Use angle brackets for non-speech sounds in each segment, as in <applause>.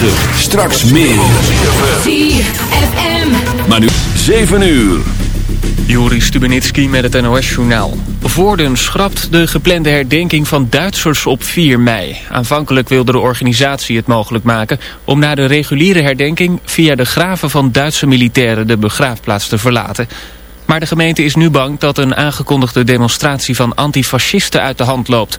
9. Straks meer. ZFM. Maar nu 7 uur. Juri Stubenitski met het NOS-journaal. Voorden schrapt de geplande herdenking van Duitsers op 4 mei. Aanvankelijk wilde de organisatie het mogelijk maken... om na de reguliere herdenking via de graven van Duitse militairen... de begraafplaats te verlaten. Maar de gemeente is nu bang dat een aangekondigde demonstratie... van antifascisten uit de hand loopt.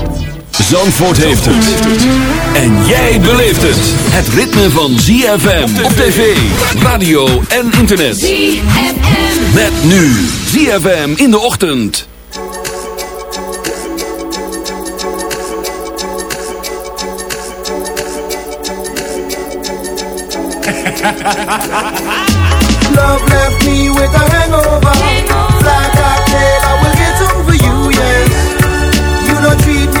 Zandvoort heeft het. En jij beleeft het. Het ritme van ZFM op tv, radio en internet. ZFM. Met nu ZFM in de ochtend. <laughs> Love left me with a hangover. Fly cocktail, I will get over you, yes. You don't treat me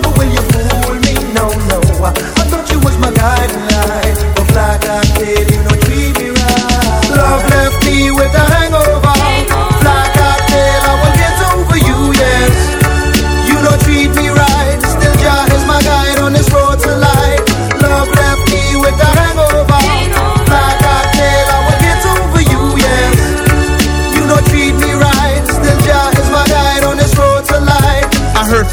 guiding light, but fly cocktail, you know treat me right. Love left me with a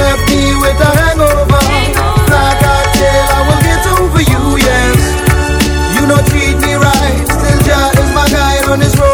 left me with a hangover. Fly cocktail, I will get over you, yes. You know treat me right. Still, Jah is my guide on this road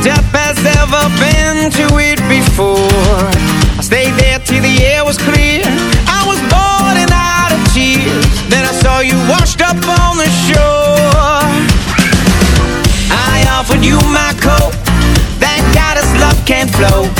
Depp has ever been to it before. I stayed there till the air was clear. I was and out of tears. Then I saw you washed up on the shore. I offered you my coat. Thank God his love can't flow.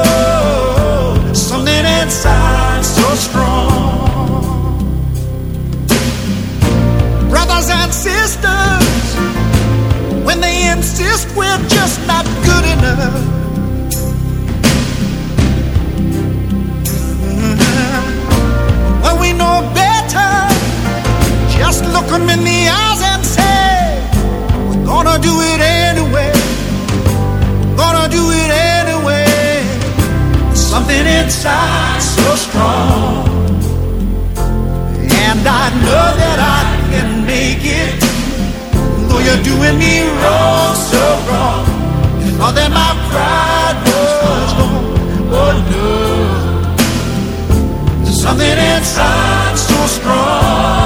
sisters when they insist we're just not good enough. You and me wrong, so wrong. And all that my pride was gone. Oh no. There's something inside so strong.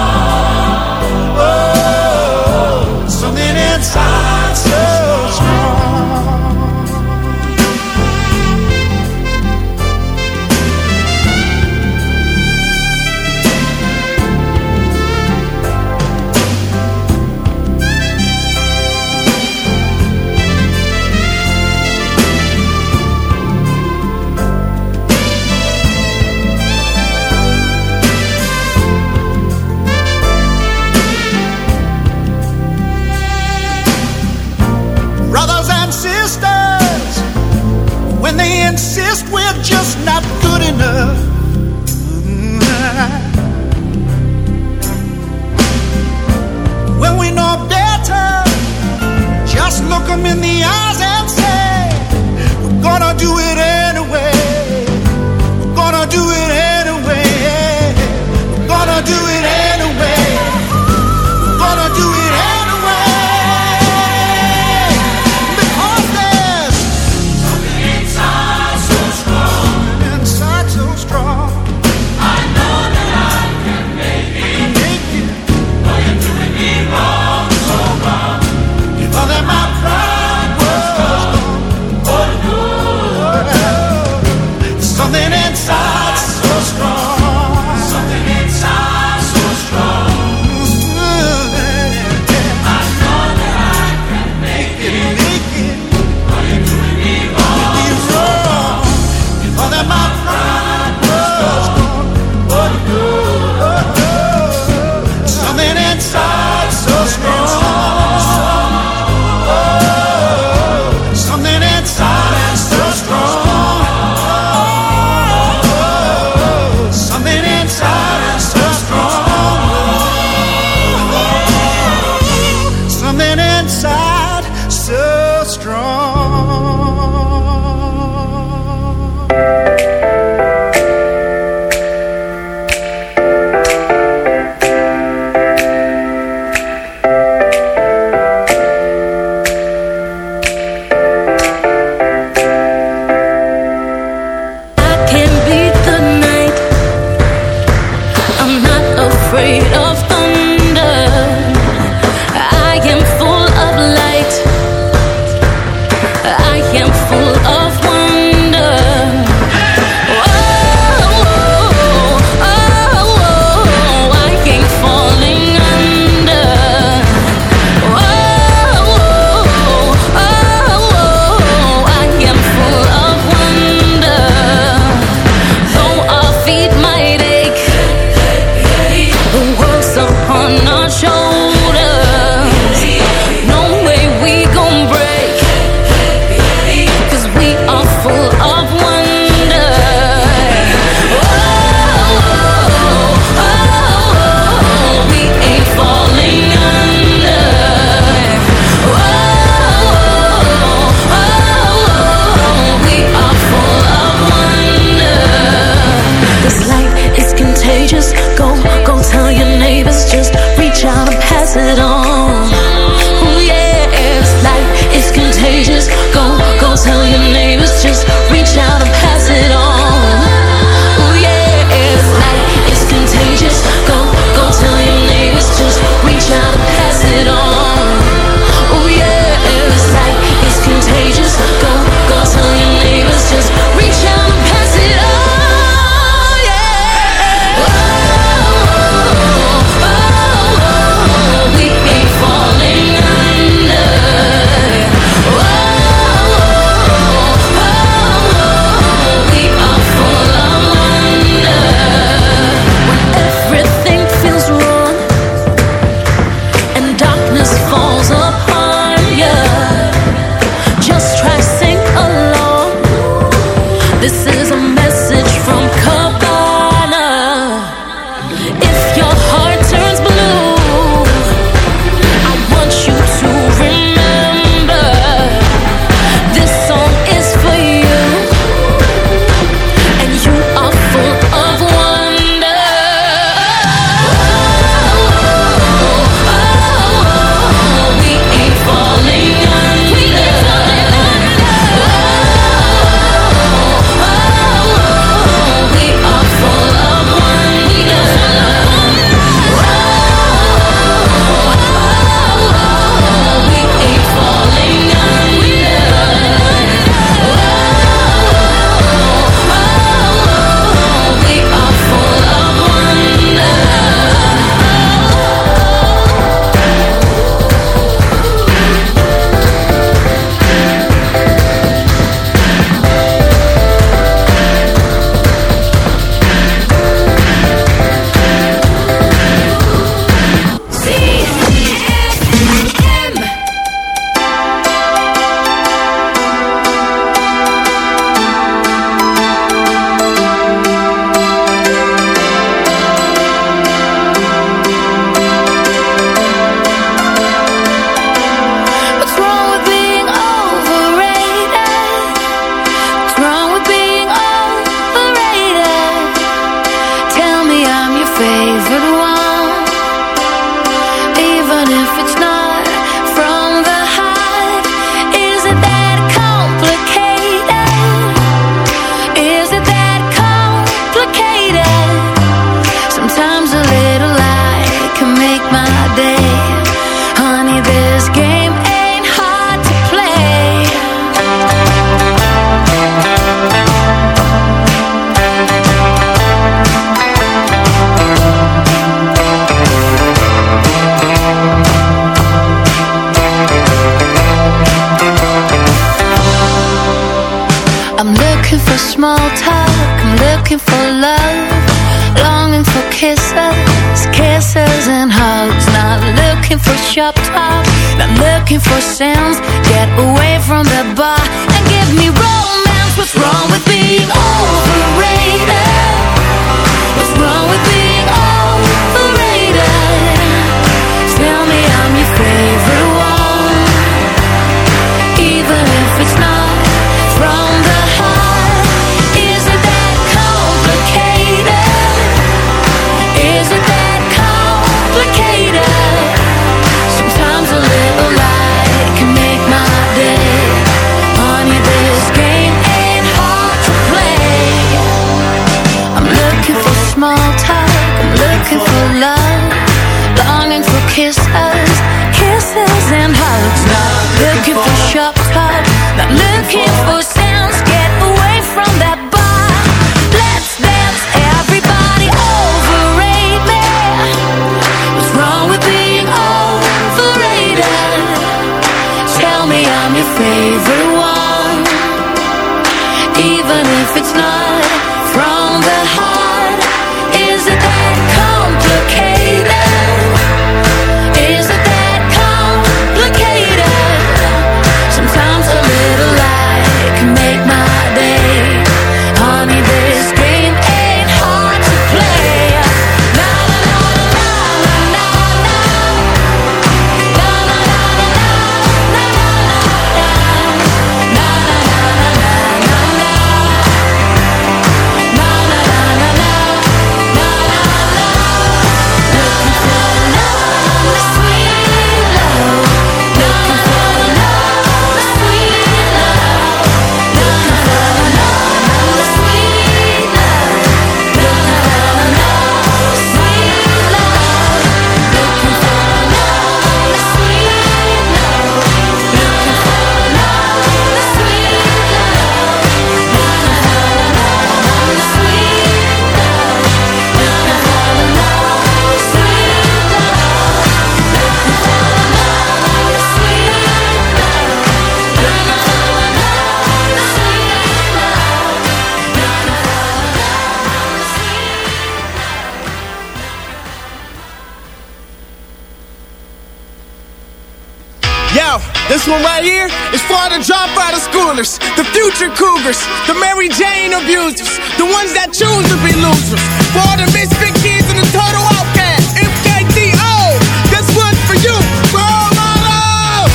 Dropout the future cougars, the Mary Jane abusers, the ones that choose to be losers. For all the misfit kids and the total outcasts, MKTO, this one's for you, for all my love.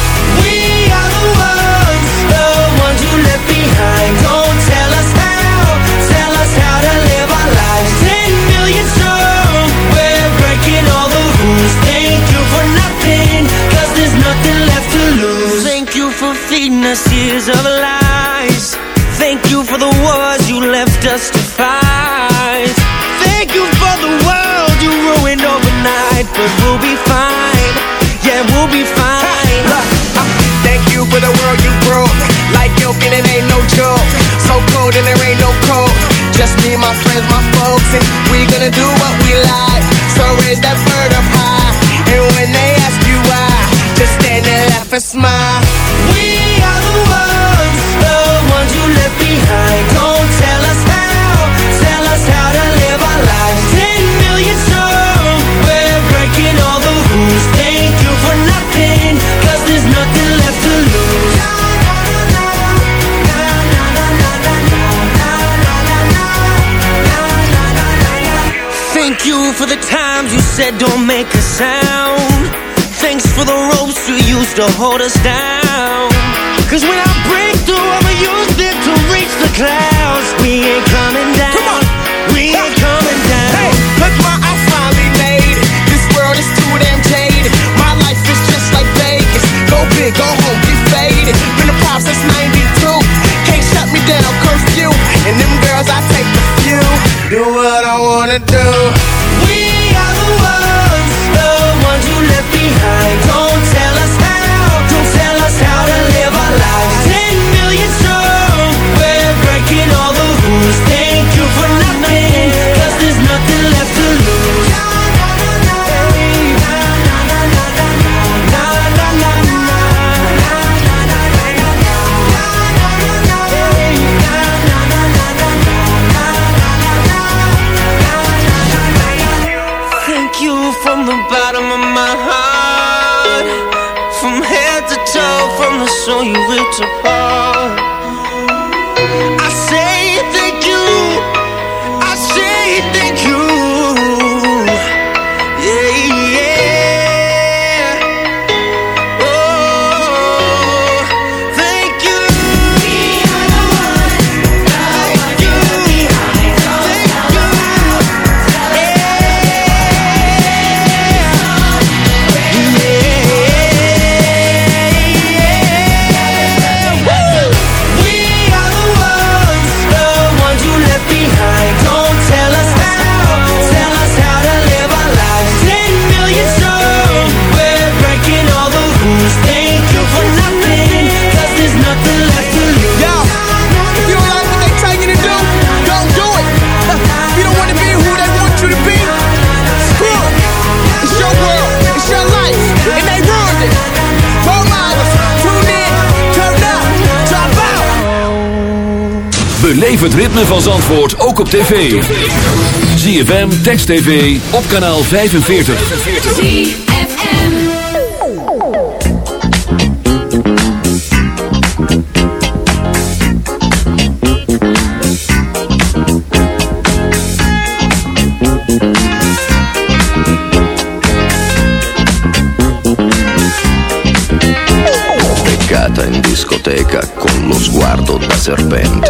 We are the ones, the ones you left behind. Don't tell us how, tell us how to live our lives. Ten million strong, we're breaking all the rules. Thank you for nothing, cause there's nothing left to lose. Thank you for feeding us years of lies. World you broke. Like milk and it ain't no joke. So cold and there ain't no cold. Just me, my friends, my folks, and we gonna do what we like. So raise that bird up high. And when they ask you why, just stand and laugh and smile. Thank you for the times you said don't make a sound. Thanks for the ropes you used to hold us down. Cause when I break through, I'ma use them to reach the clouds. We ain't coming down. Come on. We ain't coming down. Hey, look what I finally made it. This world is too damn jaded. My life is just like Vegas. Go big, go home, get faded. Been a pop since 92. Can't shut me down, curfew. And them girls, I take the few. Do what I wanna do. We are the ones, the ones you left behind. Beleef het ritme van Zandvoort ook op tv. ZFM, Text TV, op kanaal 45. beccata in discoteca con lo sguardo da serpente.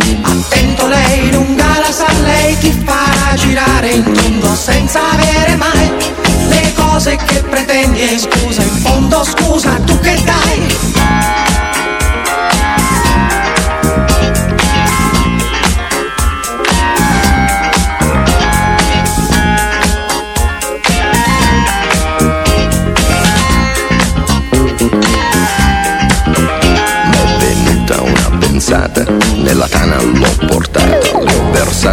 Attento lei, lunga la sa, lei ti farà girare in tondo senza avere mai le cose che pretendi e scusa, in fondo scusa, tu che dai? nella le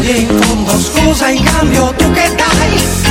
bien con dos cosas y cambio, ¿tú qué tal?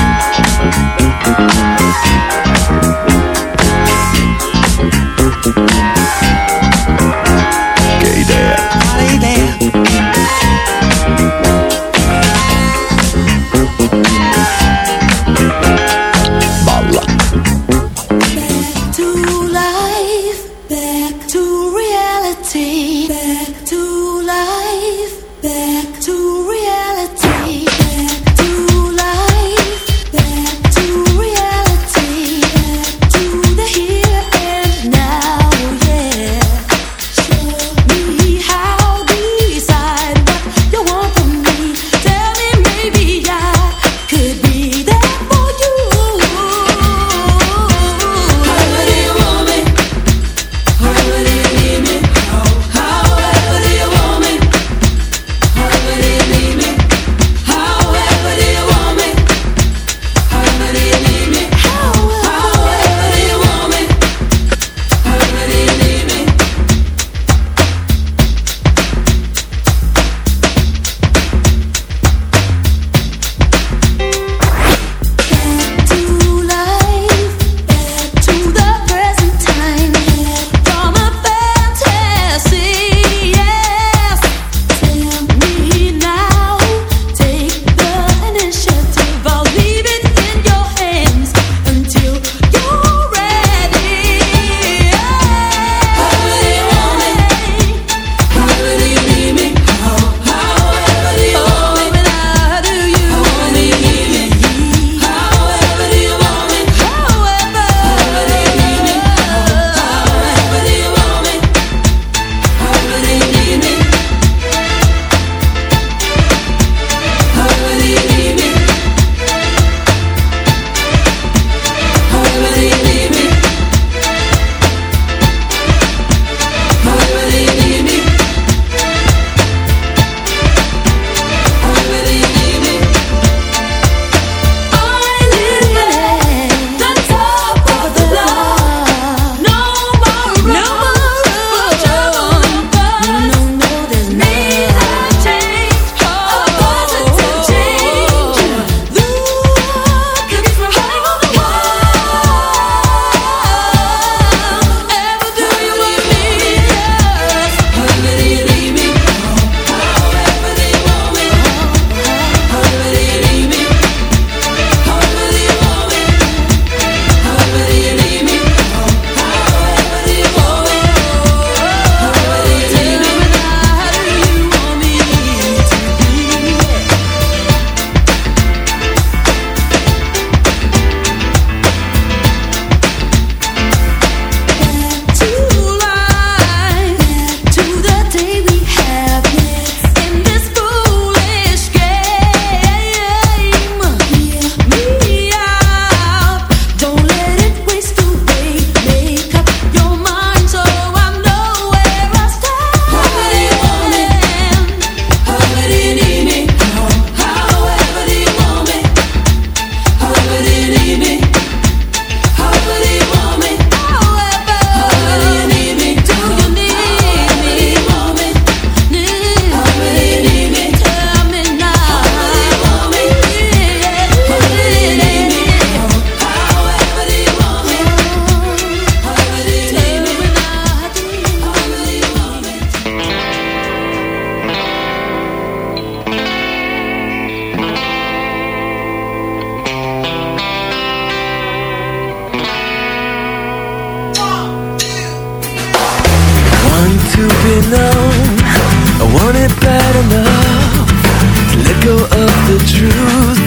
Of the truth.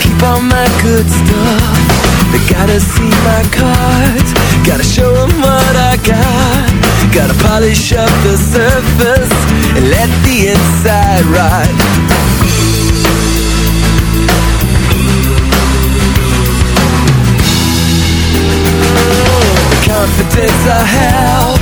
Keep all my good stuff. They gotta see my cards. Gotta show them what I got. Gotta polish up the surface and let the inside. The confidence I have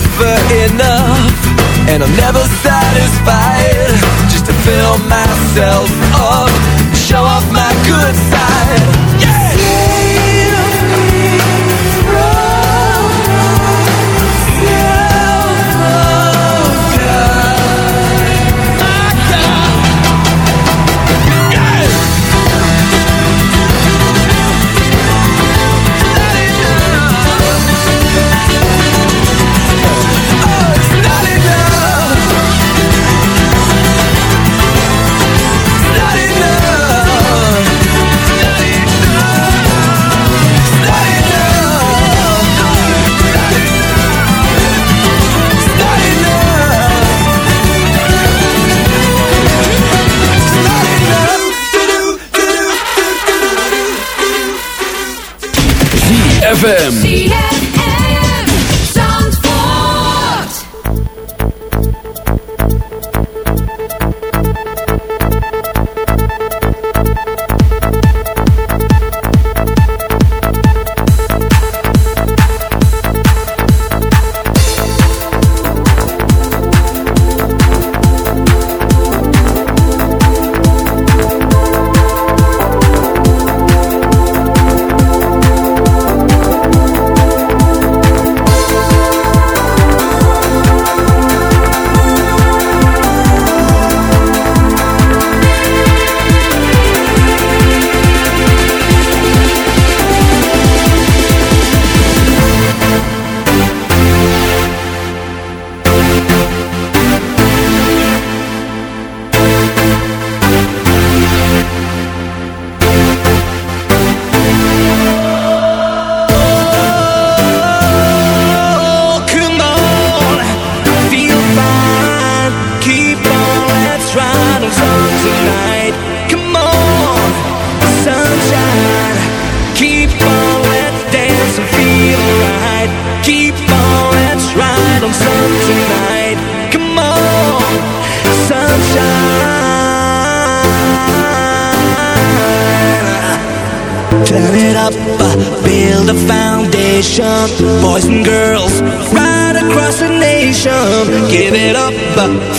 Never enough, and I'm never satisfied. Just to fill myself up, show off my good side. ZFM.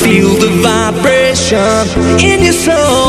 Feel the vibration in your soul.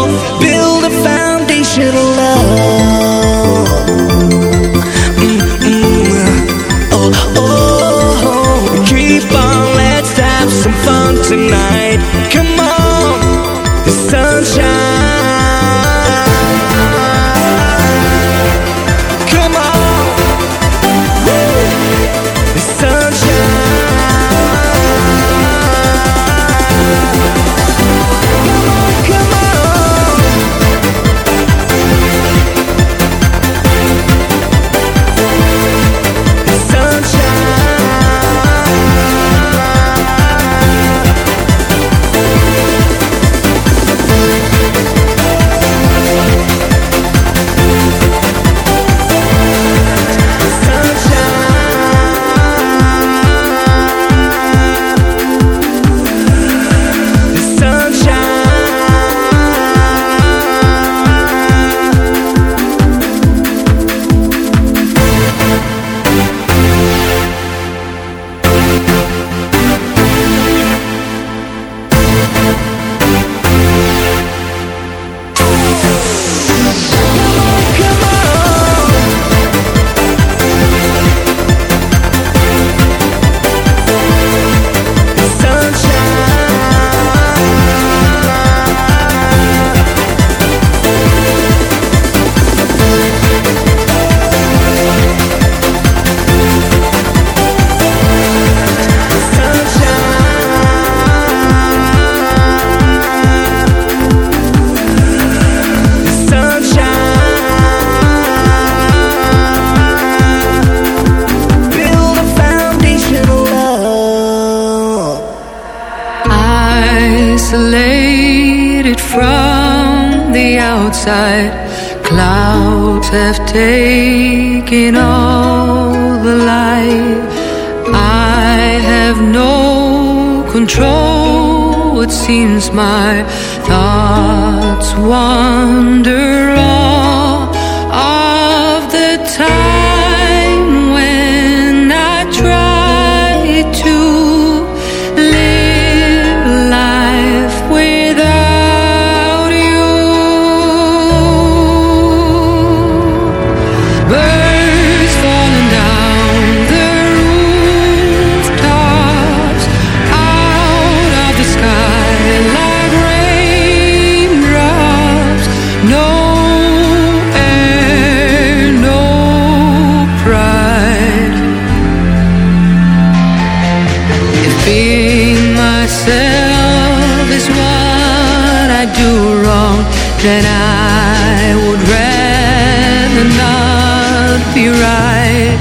Then I would rather not be right.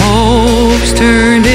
Hopes turned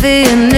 coffee and